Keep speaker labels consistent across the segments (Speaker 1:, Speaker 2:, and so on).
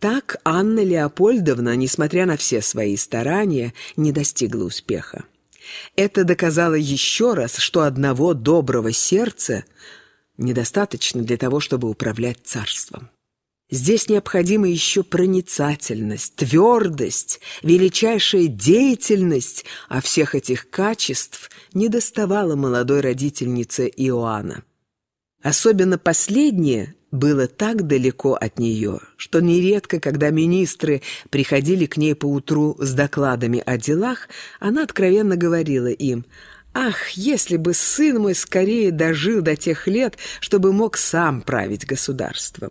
Speaker 1: Так Анна Леопольдовна, несмотря на все свои старания, не достигла успеха. Это доказало еще раз, что одного доброго сердца недостаточно для того, чтобы управлять царством. Здесь необходима еще проницательность, твердость, величайшая деятельность, а всех этих качеств не доставала молодой родительнице Иоанна. Особенно последнее было так далеко от нее, что нередко, когда министры приходили к ней поутру с докладами о делах, она откровенно говорила им «Ах, если бы сын мой скорее дожил до тех лет, чтобы мог сам править государством!»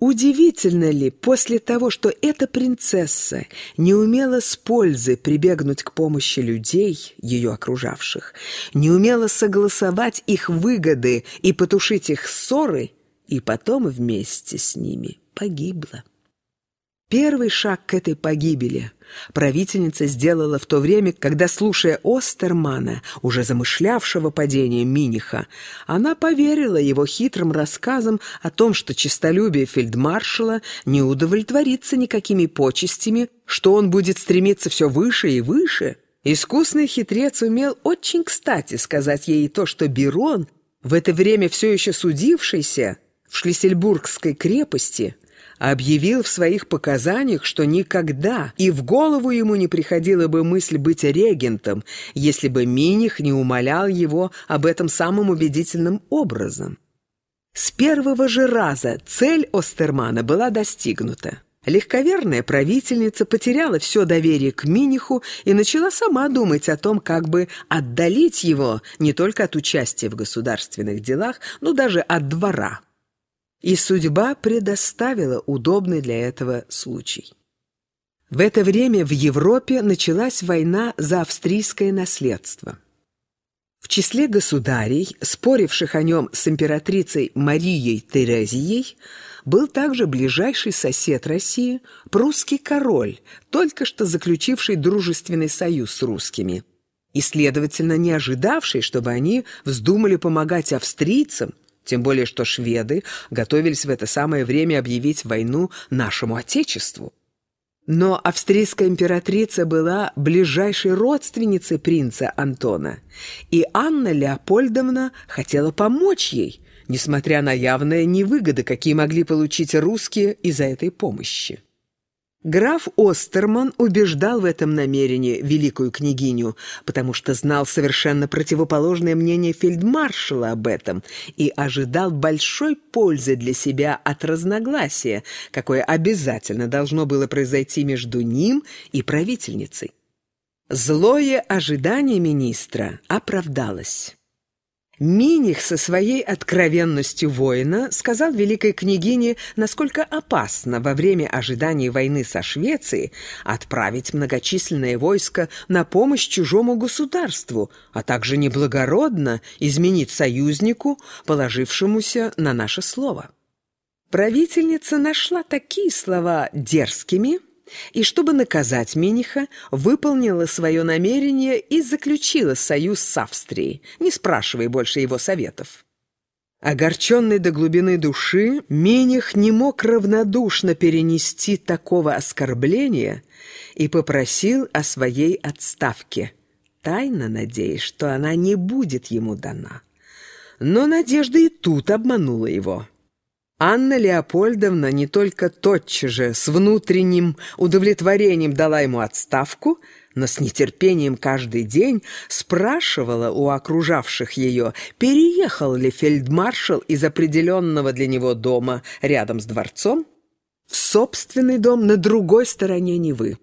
Speaker 1: Удивительно ли после того, что эта принцесса не умела с пользой прибегнуть к помощи людей, ее окружавших, не умела согласовать их выгоды и потушить их ссоры, и потом вместе с ними погибла? Первый шаг к этой погибели правительница сделала в то время, когда, слушая Остермана, уже замышлявшего падение Миниха, она поверила его хитрым рассказам о том, что честолюбие фельдмаршала не удовлетворится никакими почестями, что он будет стремиться все выше и выше. Искусный хитрец умел очень кстати сказать ей то, что Берон, в это время все еще судившийся в Шлиссельбургской крепости, объявил в своих показаниях, что никогда и в голову ему не приходила бы мысль быть регентом, если бы Миних не умолял его об этом самым убедительным образом. С первого же раза цель Остермана была достигнута. Легковерная правительница потеряла все доверие к Миниху и начала сама думать о том, как бы отдалить его не только от участия в государственных делах, но даже от двора. И судьба предоставила удобный для этого случай. В это время в Европе началась война за австрийское наследство. В числе государей, споривших о нем с императрицей Марией Терезией, был также ближайший сосед России, прусский король, только что заключивший дружественный союз с русскими, и, следовательно, не ожидавший, чтобы они вздумали помогать австрийцам тем более, что шведы готовились в это самое время объявить войну нашему Отечеству. Но австрийская императрица была ближайшей родственницей принца Антона, и Анна Леопольдовна хотела помочь ей, несмотря на явные невыгоды, какие могли получить русские из-за этой помощи. Граф Остерман убеждал в этом намерении великую княгиню, потому что знал совершенно противоположное мнение фельдмаршала об этом и ожидал большой пользы для себя от разногласия, какое обязательно должно было произойти между ним и правительницей. Злое ожидание министра оправдалось. Миних со своей откровенностью воина сказал великой княгине, насколько опасно во время ожидания войны со Швецией отправить многочисленное войско на помощь чужому государству, а также неблагородно изменить союзнику, положившемуся на наше слово. Правительница нашла такие слова дерзкими – и, чтобы наказать Миниха, выполнила свое намерение и заключила союз с Австрией, не спрашивая больше его советов. Огорченный до глубины души, Миних не мог равнодушно перенести такого оскорбления и попросил о своей отставке, тайно надеясь, что она не будет ему дана. Но надежда и тут обманула его. Анна Леопольдовна не только тотчас же с внутренним удовлетворением дала ему отставку, но с нетерпением каждый день спрашивала у окружавших ее, переехал ли фельдмаршал из определенного для него дома рядом с дворцом в собственный дом на другой стороне Невы.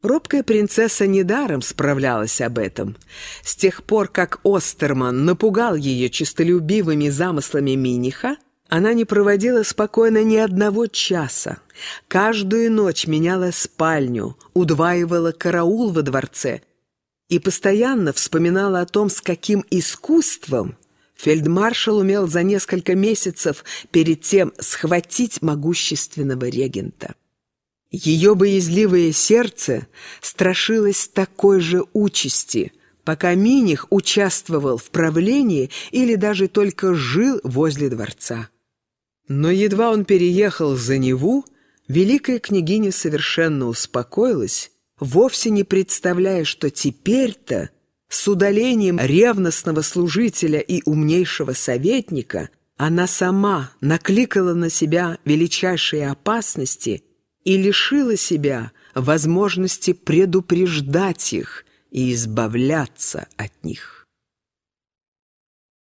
Speaker 1: Робкая принцесса недаром справлялась об этом. С тех пор, как Остерман напугал ее честолюбивыми замыслами Миниха, она не проводила спокойно ни одного часа. Каждую ночь меняла спальню, удваивала караул во дворце и постоянно вспоминала о том, с каким искусством фельдмаршал умел за несколько месяцев перед тем схватить могущественного регента. Ее боязливое сердце страшилось такой же участи, пока Миних участвовал в правлении или даже только жил возле дворца. Но едва он переехал за Неву, Великая княгиня совершенно успокоилась, вовсе не представляя, что теперь-то с удалением ревностного служителя и умнейшего советника она сама накликала на себя величайшие опасности и лишила себя возможности предупреждать их и избавляться от них.